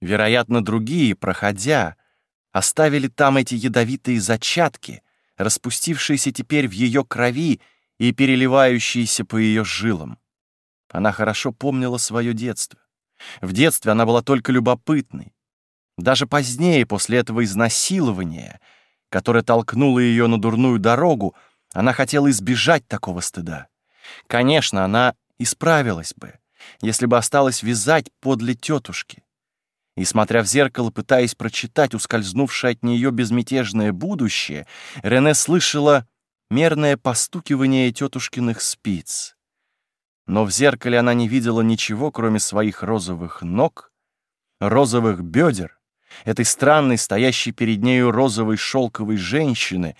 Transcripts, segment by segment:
Вероятно, другие, проходя, оставили там эти ядовитые зачатки, распустившиеся теперь в ее крови и переливающиеся по ее жилам. Она хорошо помнила свое детство. В детстве она была только любопытной. Даже позднее, после этого изнасилования, которое толкнуло ее на дурную дорогу, она хотела избежать такого стыда. Конечно, она исправилась бы, если бы осталась вязать подле тетушки. И, смотря в зеркало, пытаясь прочитать ускользнувшее от нее безмятежное будущее, Рене слышала мерное постукивание тетушкиных спиц. Но в зеркале она не видела ничего, кроме своих розовых ног, розовых бедер, этой странной, стоящей перед нею розовой шелковой женщины,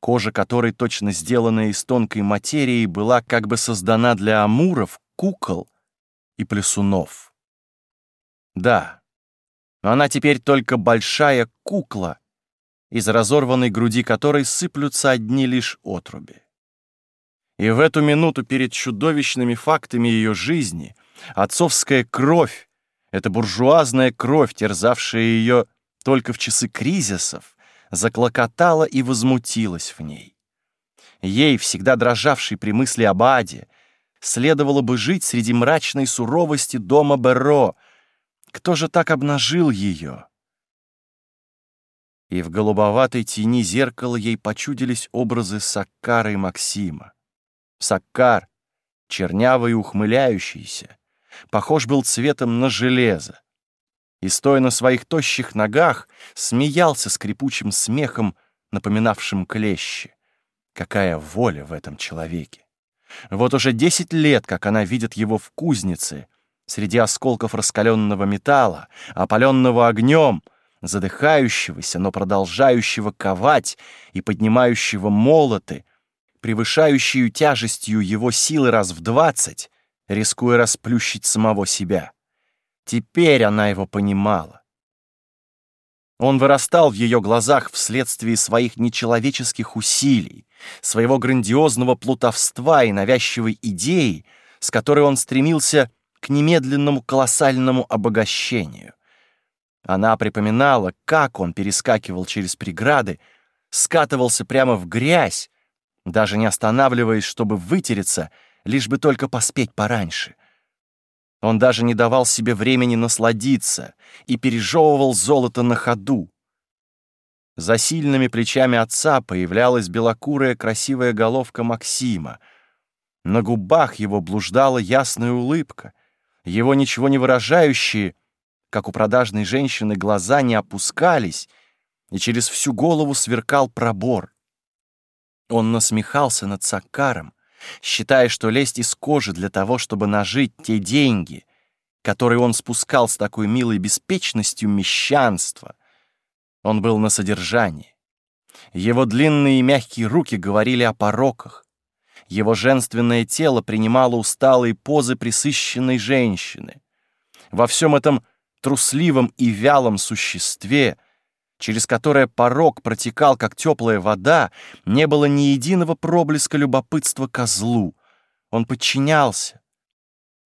кожа которой, точно сделанная из тонкой материи, была как бы создана для амуров, кукол и плесунов. Да, она теперь только большая кукла, из разорванной груди которой сыплются одни лишь отруби. И в эту минуту перед чудовищными фактами ее жизни отцовская кровь, эта буржуазная кровь, терзавшая ее только в часы кризисов, заклокотала и возмутилась в ней. Ей, всегда дрожавшей при мысли об аде, следовало бы жить среди мрачной суровости дома Берро. Кто же так обнажил ее? И в голубоватой тени зеркала ей почудились образы Саккара и Максима. Саккар, чернявый и ухмыляющийся, похож был цветом на железо. И, стоя на своих тощих ногах, смеялся скрипучим смехом, напоминавшим клещи. Какая воля в этом человеке! Вот уже десять лет, как она видит его в кузнице, среди осколков раскаленного металла, опаленного огнем, задыхающегося, но продолжающего ковать и поднимающего молоты, превышающую тяжестью его силы раз в двадцать, рискуя расплющить самого себя. Теперь она его понимала. Он вырастал в ее глазах вследствие своих нечеловеческих усилий, своего грандиозного плутовства и навязчивой идеи, с которой он стремился к немедленному колоссальному обогащению. Она припоминала, как он перескакивал через преграды, скатывался прямо в грязь, даже не останавливаясь, чтобы вытереться, лишь бы только поспеть пораньше. Он даже не давал себе времени насладиться и пережевывал золото на ходу. За сильными плечами отца появлялась белокурая красивая головка Максима. На губах его блуждала ясная улыбка. Его ничего не выражающие, как у продажной женщины, глаза не опускались, и через всю голову сверкал пробор. Он насмехался над Саккаром, считая, что лезть из кожи для того, чтобы нажить те деньги, которые он спускал с такой милой беспечностью мещанства. Он был на содержании. Его длинные и мягкие руки говорили о пороках. Его женственное тело принимало усталые позы присыщенной женщины. Во всем этом трусливом и вялом существе — через которое порог протекал, как теплая вода, не было ни единого проблеска любопытства козлу. Он подчинялся.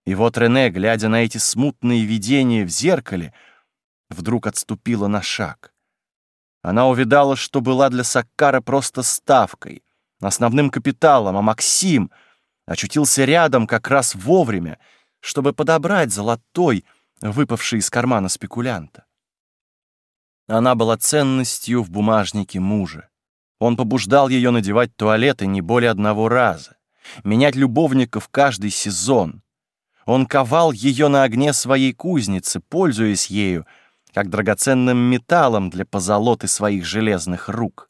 И вот Рене, глядя на эти смутные видения в зеркале, вдруг отступила на шаг. Она увидала, что была для Саккара просто ставкой, основным капиталом, а Максим очутился рядом как раз вовремя, чтобы подобрать золотой, выпавший из кармана спекулянта. Она была ценностью в бумажнике мужа. Он побуждал ее надевать туалеты не более одного раза, менять любовников каждый сезон. Он ковал ее на огне своей кузницы, пользуясь ею, как драгоценным металлом для позолоты своих железных рук.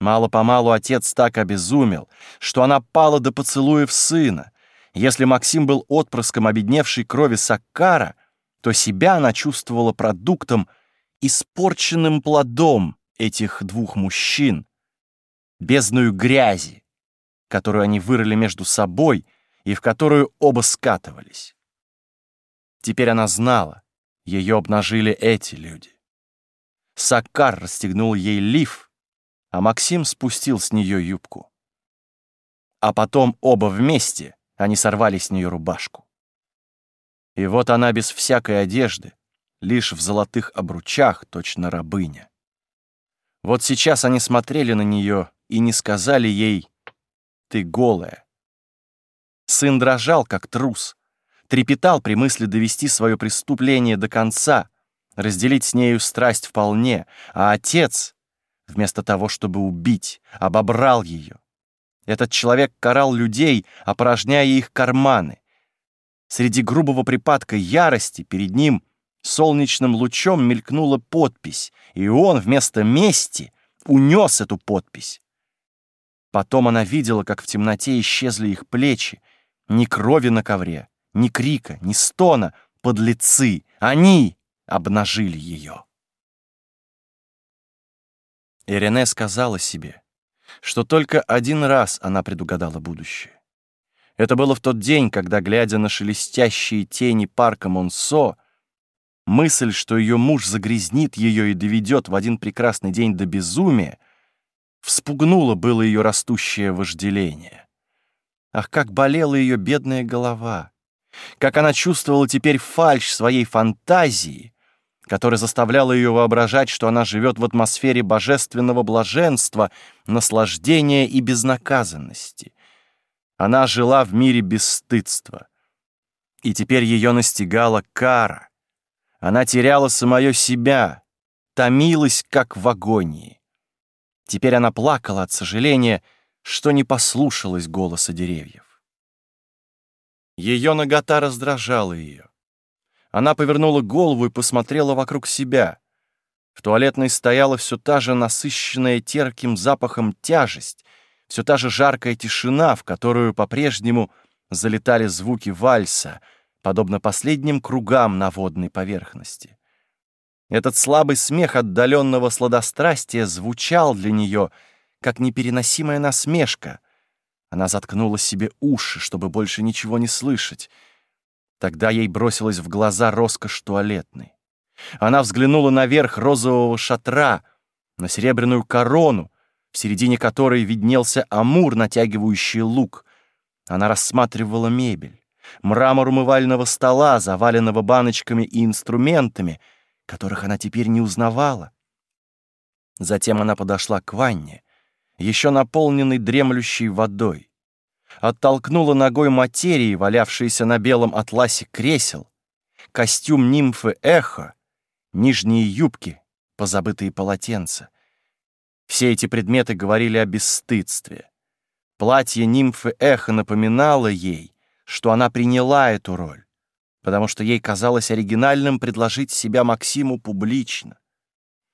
Мало-помалу отец так обезумел, что она пала до поцелуев сына. Если Максим был отпрыском обедневшей крови Саккара, то себя она чувствовала продуктом — испорченным плодом этих двух мужчин, бездную грязи, которую они вырыли между собой и в которую оба скатывались. Теперь она знала, ее обнажили эти люди. Саккар расстегнул ей лиф, а Максим спустил с нее юбку. А потом оба вместе они сорвали с нее рубашку. И вот она без всякой одежды, лишь в золотых обручах, точно рабыня. Вот сейчас они смотрели на нее и не сказали ей «ты голая». Сын дрожал, как трус, трепетал при мысли довести свое преступление до конца, разделить с нею страсть вполне, а отец, вместо того, чтобы убить, обобрал ее. Этот человек карал людей, опорожняя их карманы. Среди грубого припадка ярости перед ним солнечным лучом мелькнула подпись, и он вместо мести унес эту подпись. Потом она видела, как в темноте исчезли их плечи, ни крови на ковре, ни крика, ни стона, подлецы, они обнажили ее. Ирене сказала себе, что только один раз она предугадала будущее. Это было в тот день, когда, глядя на шелестящие тени парка Монсо, мысль, что ее муж загрязнит ее и доведет в один прекрасный день до безумия, вспугнула было ее растущее вожделение. Ах, как болела ее бедная голова! Как она чувствовала теперь фальшь своей фантазии, которая заставляла ее воображать, что она живет в атмосфере божественного блаженства, наслаждения и безнаказанности. Она жила в мире бесстыдства. И теперь ее настигала кара. Она теряла самое себя, томилась, как в агонии. Теперь она плакала от сожаления, что не послушалась голоса деревьев. Ее нагота раздражала ее. Она повернула голову и посмотрела вокруг себя. В туалетной стояла все та же насыщенная терпким запахом тяжесть, все та же жаркая тишина, в которую по-прежнему залетали звуки вальса, подобно последним кругам на водной поверхности. Этот слабый смех отдаленного сладострастия звучал для нее, как непереносимая насмешка. Она заткнула себе уши, чтобы больше ничего не слышать — Тогда ей бросилась в глаза роскошь туалетной. Она взглянула наверх розового шатра, на серебряную корону, в середине которой виднелся амур, натягивающий лук. Она рассматривала мебель, мрамор умывального стола, заваленного баночками и инструментами, которых она теперь не узнавала. Затем она подошла к ванне, еще наполненной дремлющей водой оттолкнула ногой материи, валявшиеся на белом атласе кресел, костюм нимфы Эхо, нижние юбки, позабытые полотенца. Все эти предметы говорили о бесстыдстве. Платье нимфы Эхо напоминало ей, что она приняла эту роль, потому что ей казалось оригинальным предложить себя Максиму публично.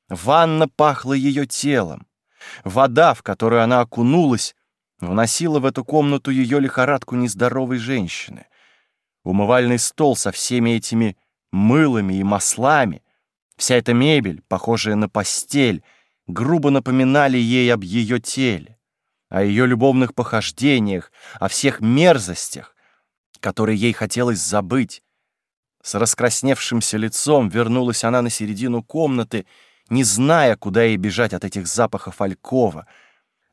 Ванна пахла ее телом. Вода, в которую она окунулась, вносила в эту комнату ее лихорадку нездоровой женщины. Умывальный стол со всеми этими мылами и маслами, вся эта мебель, похожая на постель, грубо напоминали ей об ее теле, о ее любовных похождениях, о всех мерзостях, которые ей хотелось забыть. С раскрасневшимся лицом вернулась она на середину комнаты, не зная, куда ей бежать от этих запахов алькова —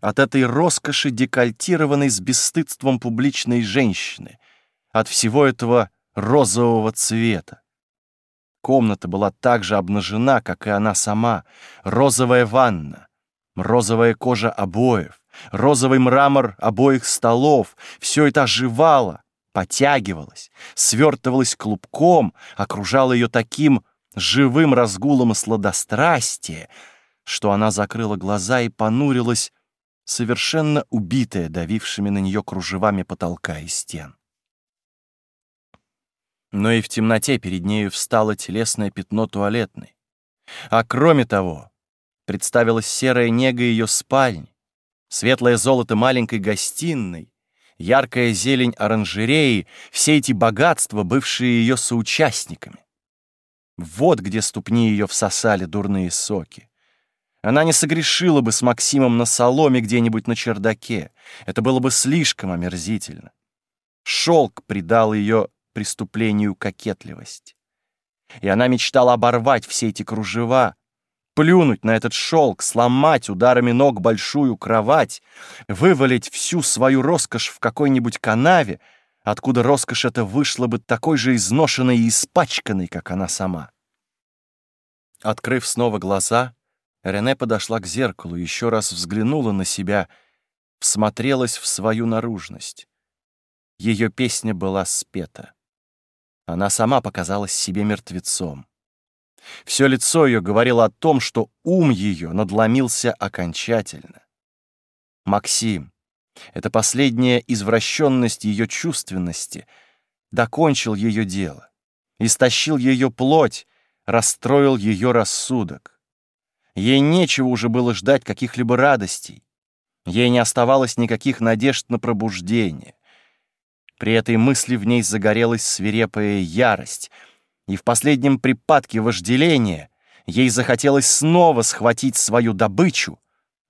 от этой роскоши, декольтированной с бесстыдством публичной женщины, от всего этого розового цвета. Комната была так же обнажена, как и она сама. Розовая ванна, розовая кожа обоев, розовый мрамор обоих столов — все это оживало, потягивалось, свертывалось клубком, окружало ее таким живым разгулом сладострастия, что она закрыла глаза и понурилась совершенно убитая давившими на нее кружевами потолка и стен. Но и в темноте перед нею встало телесное пятно туалетной. А кроме того, представилась серая нега ее спальни, светлое золото маленькой гостиной, яркая зелень оранжереи, все эти богатства, бывшие ее соучастниками. Вот где ступни ее всосали дурные соки. Она не согрешила бы с Максимом на соломе где-нибудь на чердаке. Это было бы слишком омерзительно. Шелк придал ее преступлению кокетливость. И она мечтала оборвать все эти кружева, плюнуть на этот шелк, сломать ударами ног большую кровать, вывалить всю свою роскошь в какой-нибудь канаве, откуда роскошь эта вышла бы такой же изношенной и испачканной, как она сама. Открыв снова глаза, Рене подошла к зеркалу, еще раз взглянула на себя, всмотрелась в свою наружность. Ее песня была спета. Она сама показалась себе мертвецом. Все лицо ее говорило о том, что ум ее надломился окончательно. Максим, эта последняя извращенность ее чувственности, докончил ее дело, истощил ее плоть, расстроил ее рассудок. Ей нечего уже было ждать каких-либо радостей. Ей не оставалось никаких надежд на пробуждение. При этой мысли в ней загорелась свирепая ярость, и в последнем припадке вожделения ей захотелось снова схватить свою добычу,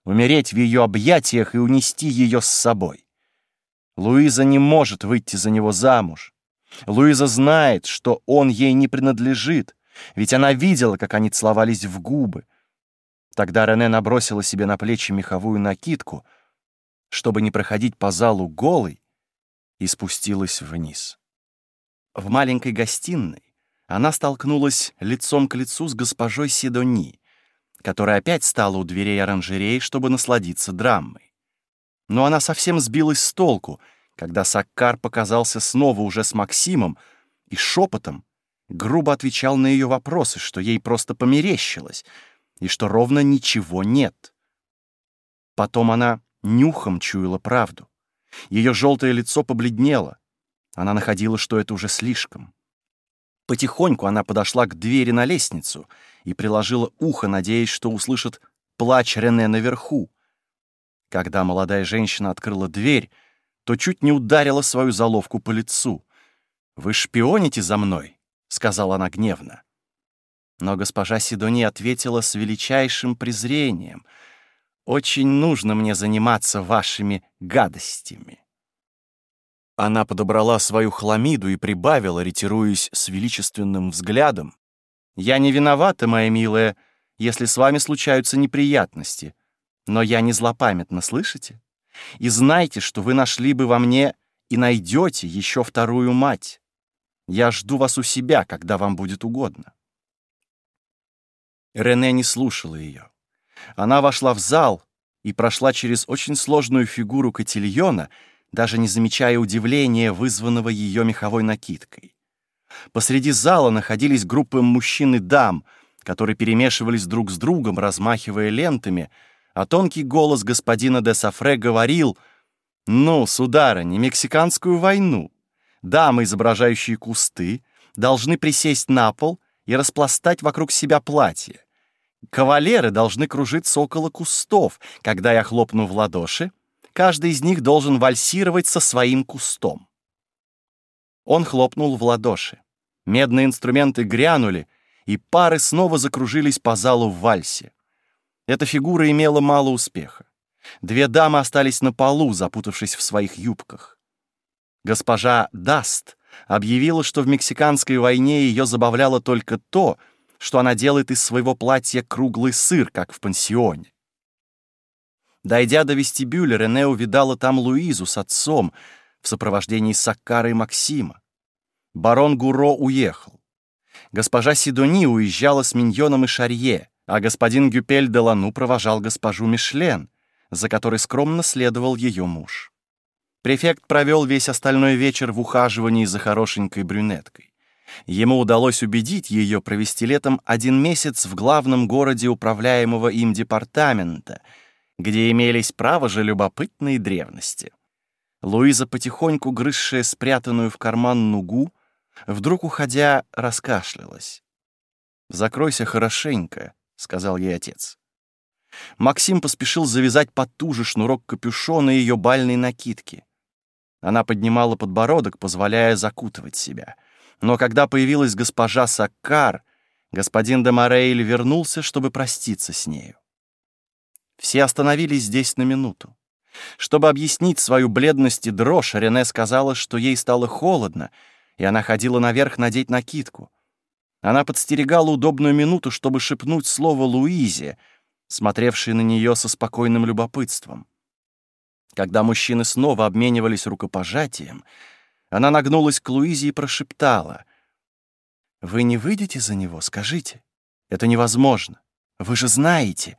умереть в ее объятиях и унести ее с собой. Луиза не может выйти за него замуж. Луиза знает, что он ей не принадлежит, ведь она видела, как они целовались в губы. Тогда Рене набросила себе на плечи меховую накидку, чтобы не проходить по залу голой, и спустилась вниз. В маленькой гостиной она столкнулась лицом к лицу с госпожой Сидони, которая опять стала у дверей оранжереи, чтобы насладиться драмой. Но она совсем сбилась с толку, когда Саккар показался снова уже с Максимом и шепотом грубо отвечал на ее вопросы, что ей просто померещилось, и что ровно ничего нет. Потом она нюхом чуяла правду. Ее желтое лицо побледнело. Она находила, что это уже слишком. Потихоньку она подошла к двери на лестницу и приложила ухо, надеясь, что услышит плач Рене наверху. Когда молодая женщина открыла дверь, то чуть не ударила свою заловку по лицу. «Вы шпионите за мной?» — сказала она гневно. Но госпожа Сидони ответила с величайшим презрением — очень нужно мне заниматься вашими гадостями». Она подобрала свою хламиду и прибавила, ретируясь с величественным взглядом. «Я не виновата, моя милая, если с вами случаются неприятности, но я не злопамятна, слышите? И знайте, что вы нашли бы во мне и найдете еще вторую мать. Я жду вас у себя, когда вам будет угодно». Рене не слушала ее. Она вошла в зал и прошла через очень сложную фигуру котильона, даже не замечая удивления, вызванного ее меховой накидкой. Посреди зала находились группы мужчин и дам, которые перемешивались друг с другом, размахивая лентами, а тонкий голос господина де Сафре говорил «Ну, сударыня, мексиканскую войну. Дамы, изображающие кусты, должны присесть на пол и распластать вокруг себя платье. Кавалеры должны кружиться около кустов. Когда я хлопну в ладоши, каждый из них должен вальсировать со своим кустом. Он хлопнул в ладоши. Медные инструменты грянули, и пары снова закружились по залу в вальсе. Эта фигура имела мало успеха. Две дамы остались на полу, запутавшись в своих юбках. Госпожа Даст объявила, что в мексиканской войне ее забавляло только то, что она делает из своего платья круглый сыр, как в пансионе. Дойдя до вестибюля, Рене увидала там Луизу с отцом в сопровождении Саккара и Максима. Барон Гуро уехал. Госпожа Сидони уезжала с Миньоном и Шарье, а господин Гюпель де Лану провожал госпожу Мишлен, за которой скромно следовал ее муж. Префект провел весь остальной вечер в ухаживании за хорошенькой брюнеткой. Ему удалось убедить ее провести летом один месяц в главном городе управляемого им департамента, где имелись право же любопытные древности. Луиза, потихоньку грызшая спрятанную в карман нугу, вдруг, уходя, раскашлялась. «Закройся хорошенько», — сказал ей отец. Максим поспешил завязать потуже шнурок капюшона ее бальной накидки. Она поднимала подбородок, позволяя закутывать себя — но когда появилась госпожа Саккар, господин де Морейль вернулся, чтобы проститься с нею. Все остановились здесь на минуту. Чтобы объяснить свою бледность и дрожь, Рене сказала, что ей стало холодно, и она ходила наверх надеть накидку. Она подстерегала удобную минуту, чтобы шепнуть слово Луизе, смотревшей на нее со спокойным любопытством. Когда мужчины снова обменивались рукопожатием, она нагнулась к Луизе и прошептала. «Вы не выйдете за него, скажите? Это невозможно. Вы же знаете.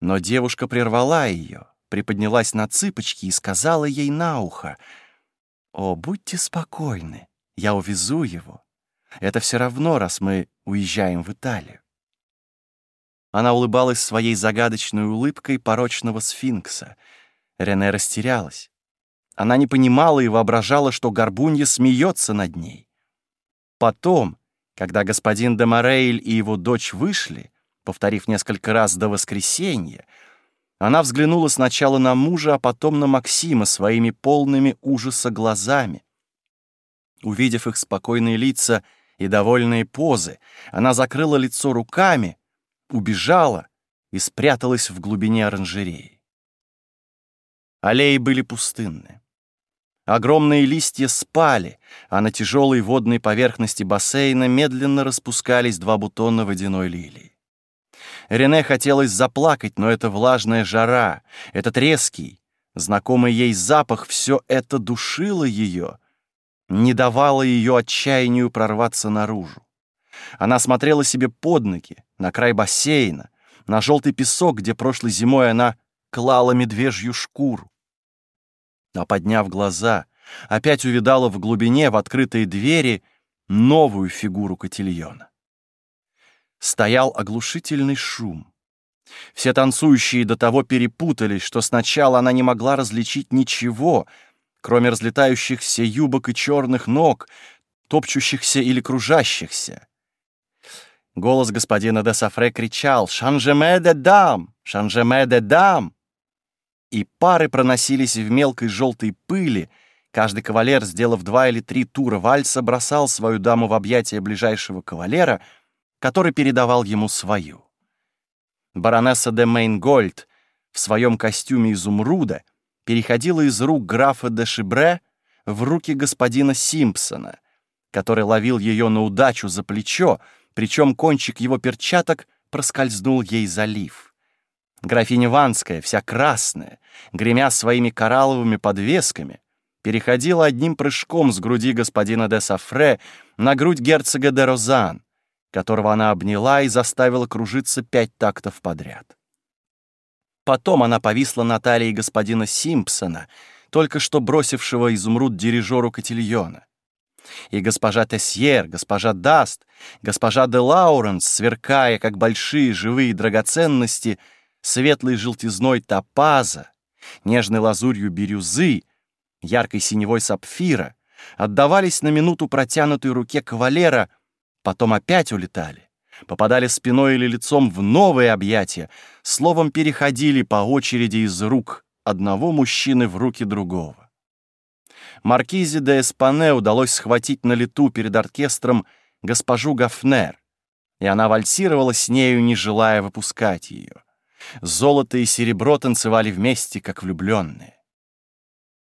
Но девушка прервала ее, приподнялась на цыпочки и сказала ей на ухо, «О, будьте спокойны, я увезу его. Это все равно, раз мы уезжаем в Италию». Она улыбалась своей загадочной улыбкой порочного сфинкса. Рене растерялась. Она не понимала и воображала, что горбунья смеется над ней. Потом, когда господин де Морейль и его дочь вышли, повторив несколько раз до воскресенья, она взглянула сначала на мужа, а потом на Максима своими полными ужаса глазами. Увидев их спокойные лица и довольные позы, она закрыла лицо руками, убежала и спряталась в глубине оранжереи. Аллеи были пустынны. Огромные листья спали, а на тяжелой водной поверхности бассейна медленно распускались два бутона водяной лилии. Рене хотелось заплакать, но эта влажная жара, этот резкий, знакомый ей запах, все это душило ее, не давало ее отчаянию прорваться наружу. Она смотрела себе под ноги, на край бассейна, на желтый песок, где прошлой зимой она клала медвежью шкуру. А подняв глаза, опять увидала в глубине, в открытые двери, новую фигуру котильона. Стоял оглушительный шум. Все танцующие до того перепутались, что сначала она не могла различить ничего, кроме разлетающихся юбок и черных ног, топчущихся или кружащихся. Голос господина де Сафре кричал «Шанжеме де дам! Шанжеме де дам!» И пары проносились в мелкой желтой пыли, Каждый кавалер, сделав два или три тура вальса, бросал свою даму в объятия ближайшего кавалера, который передавал ему свою. Баронесса де Мейнгольд в своем костюме изумруда переходила из рук графа де Шибре в руки господина Симпсона, который ловил ее на удачу за плечо, причем кончик его перчаток проскользнул ей залив. Графиня Ванская, вся красная, гремя своими коралловыми подвесками, переходила одним прыжком с груди господина де Сафре на грудь герцога де Розан, которого она обняла и заставила кружиться пять тактов подряд. Потом она повисла на талии господина Симпсона, только что бросившего изумруд дирижеру котильона и госпожа Тесьер, госпожа Даст, госпожа де Лауренс, сверкая, как большие живые драгоценности, светлой желтизной топаза, нежной лазурью бирюзы, яркой синевой сапфира, отдавались на минуту протянутой руке кавалера, потом опять улетали, попадали спиной или лицом в новые объятия, словом, переходили по очереди из рук одного мужчины в руки другого. Маркизе де Эспане удалось схватить на лету перед оркестром госпожу Гафнер, и она вальсировала с нею, не желая выпускать ее. Золото и серебро танцевали вместе, как влюбленные.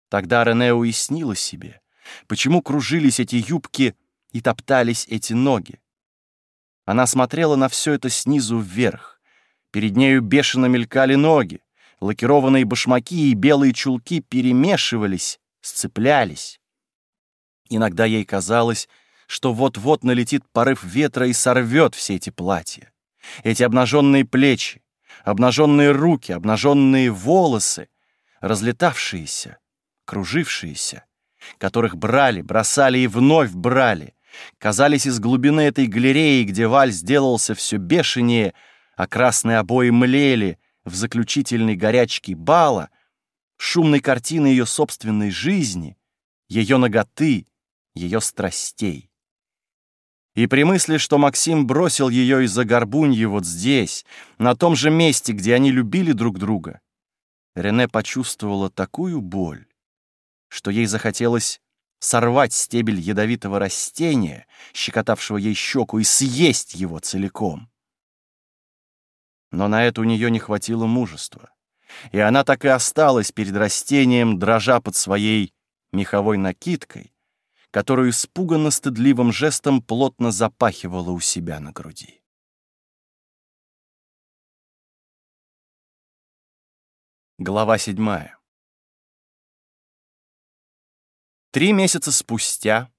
Тогда Рене уяснила себе, почему кружились эти юбки и топтались эти ноги. Она смотрела на все это снизу вверх. Перед нею бешено мелькали ноги, лакированные башмаки и белые чулки перемешивались, сцеплялись. Иногда ей казалось, что вот-вот налетит порыв ветра и сорвет все эти платья. Эти обнаженные плечи, обнаженные руки, обнаженные волосы, разлетавшиеся, кружившиеся, которых брали, бросали и вновь брали, казались из глубины этой галереи, где валь сделался все бешенее, а красные обои млели в заключительной горячке бала — шумной картины ее собственной жизни, ее ноготы, ее страстей. И при мысли, что Максим бросил ее из-за горбуньи вот здесь, на том же месте, где они любили друг друга, Рене почувствовала такую боль, что ей захотелось сорвать стебель ядовитого растения, щекотавшего ей щеку, и съесть его целиком. Но на это у нее не хватило мужества и она так и осталась перед растением, дрожа под своей меховой накидкой, которую испуганно стыдливым жестом плотно запахивала у себя на груди. Глава седьмая. Три месяца спустя,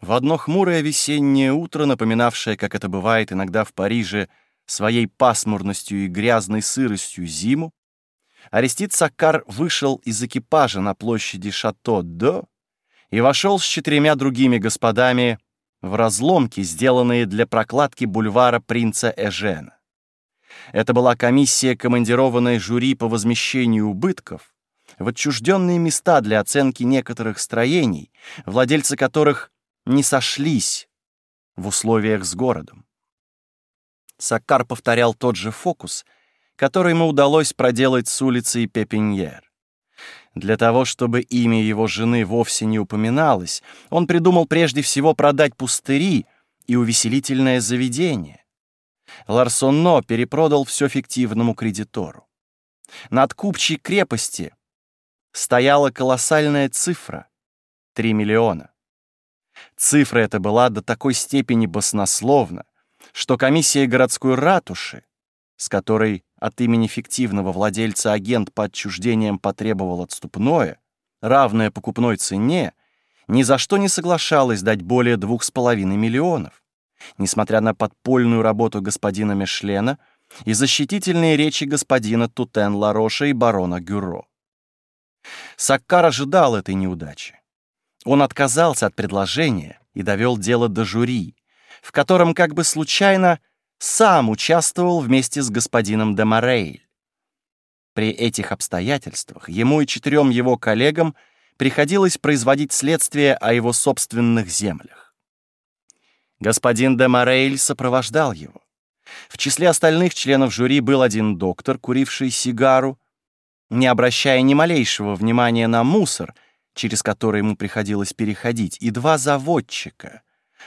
В одно хмурое весеннее утро, напоминавшее, как это бывает иногда в Париже, своей пасмурностью и грязной сыростью зиму, Арестит Саккар вышел из экипажа на площади Шато-До и вошел с четырьмя другими господами в разломки, сделанные для прокладки бульвара принца Эжена. Это была комиссия, командированная жюри по возмещению убытков в отчужденные места для оценки некоторых строений, владельцы которых не сошлись в условиях с городом. Саккар повторял тот же фокус, который ему удалось проделать с улицей Пепиньер. Для того, чтобы имя его жены вовсе не упоминалось, он придумал прежде всего продать пустыри и увеселительное заведение. Ларсонно перепродал все фиктивному кредитору. Над купчей крепости стояла колоссальная цифра — 3 миллиона. Цифра эта была до такой степени баснословна, что комиссия городской ратуши, с которой от имени фиктивного владельца агент по отчуждениям потребовал отступное, равное покупной цене, ни за что не соглашалась дать более двух с половиной миллионов, несмотря на подпольную работу господина Мешлена и защитительные речи господина Тутен Лароша и барона Гюро. Саккар ожидал этой неудачи. Он отказался от предложения и довел дело до жюри, в котором как бы случайно сам участвовал вместе с господином де Морейль. При этих обстоятельствах ему и четырем его коллегам приходилось производить следствие о его собственных землях. Господин де Морейль сопровождал его. В числе остальных членов жюри был один доктор, куривший сигару, не обращая ни малейшего внимания на мусор, через который ему приходилось переходить, и два заводчика.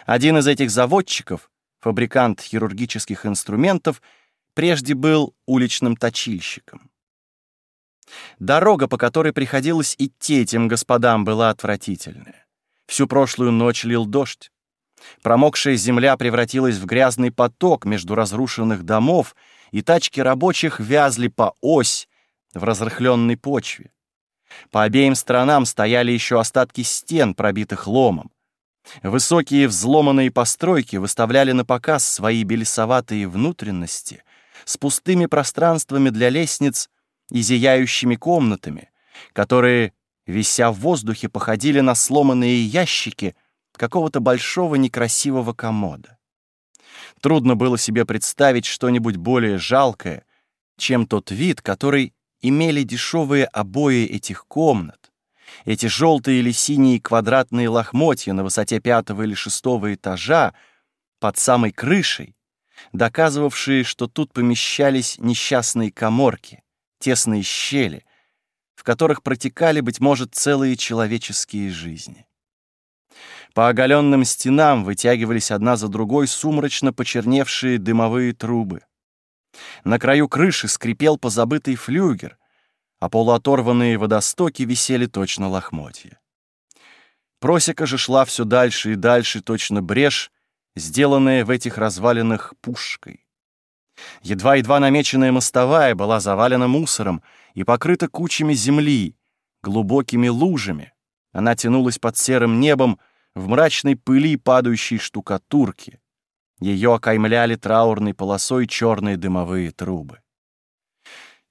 Один из этих заводчиков, фабрикант хирургических инструментов, прежде был уличным точильщиком. Дорога, по которой приходилось идти этим господам, была отвратительная. Всю прошлую ночь лил дождь. Промокшая земля превратилась в грязный поток между разрушенных домов, и тачки рабочих вязли по ось в разрыхленной почве. По обеим сторонам стояли еще остатки стен, пробитых ломом. Высокие взломанные постройки выставляли на показ свои белесоватые внутренности с пустыми пространствами для лестниц и зияющими комнатами, которые, вися в воздухе, походили на сломанные ящики какого-то большого некрасивого комода. Трудно было себе представить что-нибудь более жалкое, чем тот вид, который имели дешевые обои этих комнат, эти желтые или синие квадратные лохмотья на высоте пятого или шестого этажа под самой крышей, доказывавшие, что тут помещались несчастные коморки, тесные щели, в которых протекали, быть может, целые человеческие жизни. По оголенным стенам вытягивались одна за другой сумрачно почерневшие дымовые трубы. На краю крыши скрипел позабытый флюгер, а полуоторванные водостоки висели точно лохмотья. Просека же шла все дальше и дальше, точно брешь, сделанная в этих развалинах пушкой. Едва-едва намеченная мостовая была завалена мусором и покрыта кучами земли, глубокими лужами. Она тянулась под серым небом в мрачной пыли падающей штукатурки. Ее окаймляли траурной полосой черные дымовые трубы.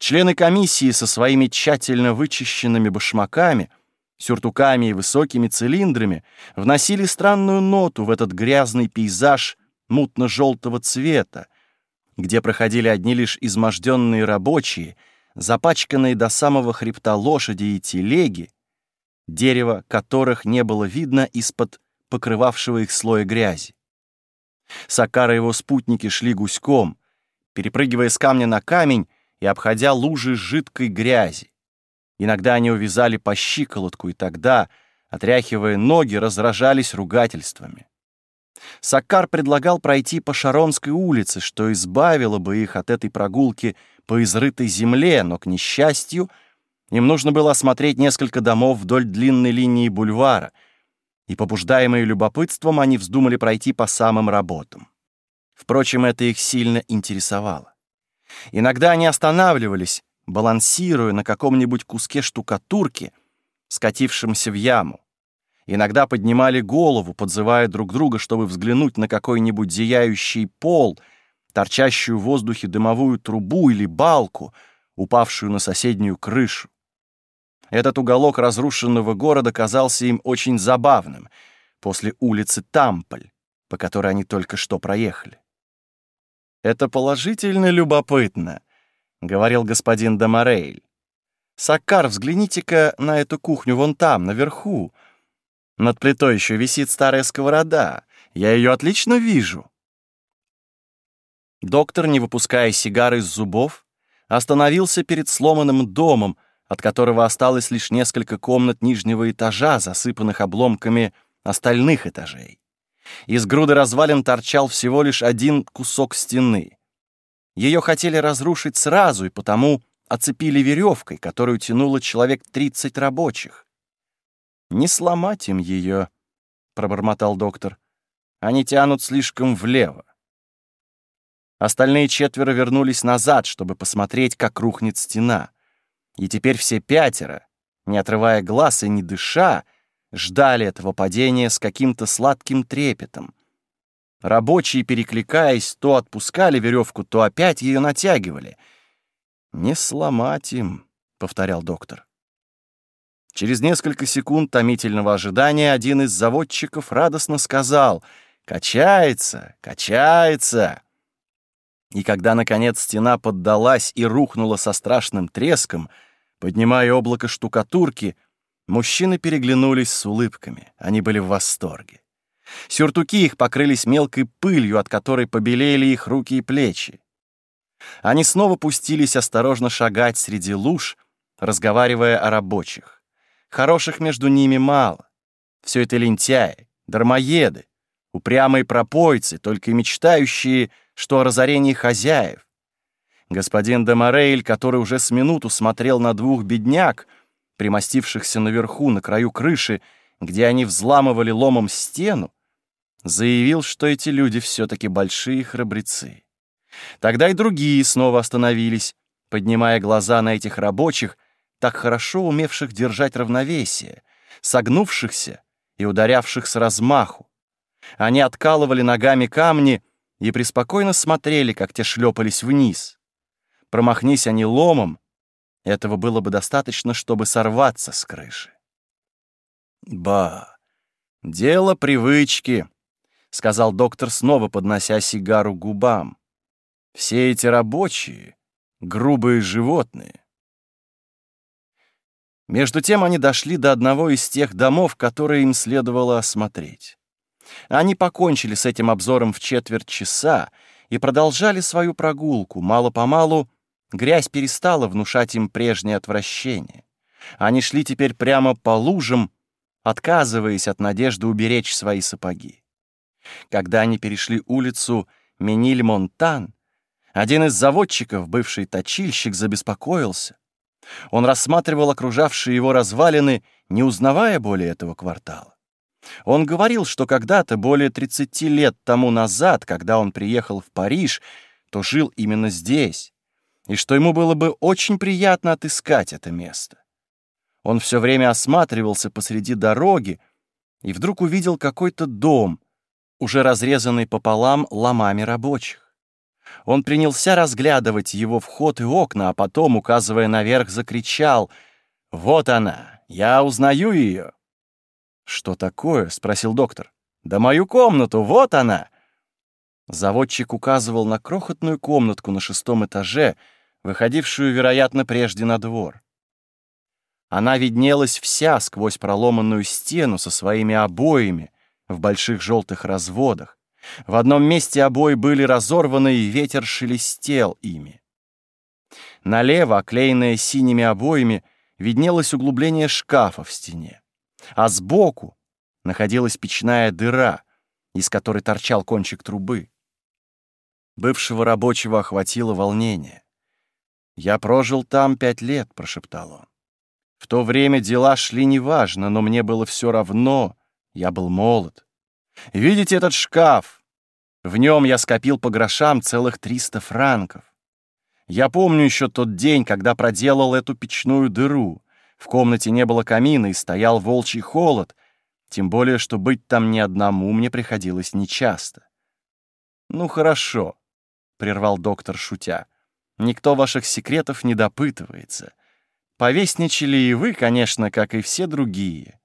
Члены комиссии со своими тщательно вычищенными башмаками, сюртуками и высокими цилиндрами вносили странную ноту в этот грязный пейзаж мутно-желтого цвета, где проходили одни лишь изможденные рабочие, запачканные до самого хребта лошади и телеги, дерево которых не было видно из-под покрывавшего их слоя грязи. Сакар и его спутники шли гуськом, перепрыгивая с камня на камень и обходя лужи жидкой грязи. Иногда они увязали по щиколотку, и тогда, отряхивая ноги, разражались ругательствами. Саккар предлагал пройти по Шаронской улице, что избавило бы их от этой прогулки по изрытой земле, но, к несчастью, им нужно было осмотреть несколько домов вдоль длинной линии бульвара, и, побуждаемые любопытством, они вздумали пройти по самым работам. Впрочем, это их сильно интересовало. Иногда они останавливались, балансируя на каком-нибудь куске штукатурки, скатившемся в яму, иногда поднимали голову, подзывая друг друга, чтобы взглянуть на какой-нибудь зияющий пол, торчащую в воздухе дымовую трубу или балку, упавшую на соседнюю крышу. Этот уголок разрушенного города казался им очень забавным после улицы Тамполь, по которой они только что проехали. «Это положительно любопытно», — говорил господин Дамарейль. «Саккар, взгляните-ка на эту кухню вон там, наверху. Над плитой еще висит старая сковорода. Я ее отлично вижу». Доктор, не выпуская сигары из зубов, остановился перед сломанным домом, от которого осталось лишь несколько комнат нижнего этажа, засыпанных обломками остальных этажей. Из груды развалин торчал всего лишь один кусок стены. Ее хотели разрушить сразу, и потому оцепили веревкой, которую тянуло человек 30 рабочих. «Не сломать им ее», — пробормотал доктор. «Они тянут слишком влево». Остальные четверо вернулись назад, чтобы посмотреть, как рухнет стена. И теперь все пятеро, не отрывая глаз и не дыша, ждали этого падения с каким-то сладким трепетом. Рабочие, перекликаясь, то отпускали веревку, то опять ее натягивали. «Не сломать им», — повторял доктор. Через несколько секунд томительного ожидания один из заводчиков радостно сказал «Качается, качается!» И когда, наконец, стена поддалась и рухнула со страшным треском, поднимая облако штукатурки, Мужчины переглянулись с улыбками. Они были в восторге. Сюртуки их покрылись мелкой пылью, от которой побелели их руки и плечи. Они снова пустились осторожно шагать среди луж, разговаривая о рабочих. Хороших между ними мало. Все это лентяи, дармоеды, упрямые пропойцы, только и мечтающие, что о разорении хозяев. Господин Демарейль, который уже с минуту смотрел на двух бедняк, примостившихся наверху, на краю крыши, где они взламывали ломом стену, заявил, что эти люди все-таки большие храбрецы. Тогда и другие снова остановились, поднимая глаза на этих рабочих, так хорошо умевших держать равновесие, согнувшихся и ударявших с размаху. Они откалывали ногами камни и преспокойно смотрели, как те шлепались вниз. Промахнись они ломом, этого было бы достаточно, чтобы сорваться с крыши. «Ба, дело привычки», — сказал доктор, снова поднося сигару губам. «Все эти рабочие — грубые животные». Между тем они дошли до одного из тех домов, которые им следовало осмотреть. Они покончили с этим обзором в четверть часа и продолжали свою прогулку, мало-помалу Грязь перестала внушать им прежнее отвращение. Они шли теперь прямо по лужам, отказываясь от надежды уберечь свои сапоги. Когда они перешли улицу Мениль-Монтан, один из заводчиков, бывший точильщик, забеспокоился. Он рассматривал окружавшие его развалины, не узнавая более этого квартала. Он говорил, что когда-то, более 30 лет тому назад, когда он приехал в Париж, то жил именно здесь, и что ему было бы очень приятно отыскать это место. Он все время осматривался посреди дороги и вдруг увидел какой-то дом, уже разрезанный пополам ломами рабочих. Он принялся разглядывать его вход и окна, а потом, указывая наверх, закричал «Вот она! Я узнаю ее!» «Что такое?» — спросил доктор. «Да мою комнату! Вот она!» Заводчик указывал на крохотную комнатку на шестом этаже, выходившую, вероятно, прежде на двор. Она виднелась вся сквозь проломанную стену со своими обоями в больших желтых разводах. В одном месте обои были разорваны, и ветер шелестел ими. Налево, оклеенное синими обоями, виднелось углубление шкафа в стене, а сбоку находилась печная дыра, из которой торчал кончик трубы. Бывшего рабочего охватило волнение. «Я прожил там пять лет», — прошептал он. «В то время дела шли неважно, но мне было все равно, я был молод. Видите этот шкаф? В нем я скопил по грошам целых триста франков. Я помню еще тот день, когда проделал эту печную дыру. В комнате не было камина и стоял волчий холод. Тем более, что быть там ни одному мне приходилось нечасто. «Ну хорошо», — прервал доктор, шутя. «Никто ваших секретов не допытывается. Повесничали и вы, конечно, как и все другие.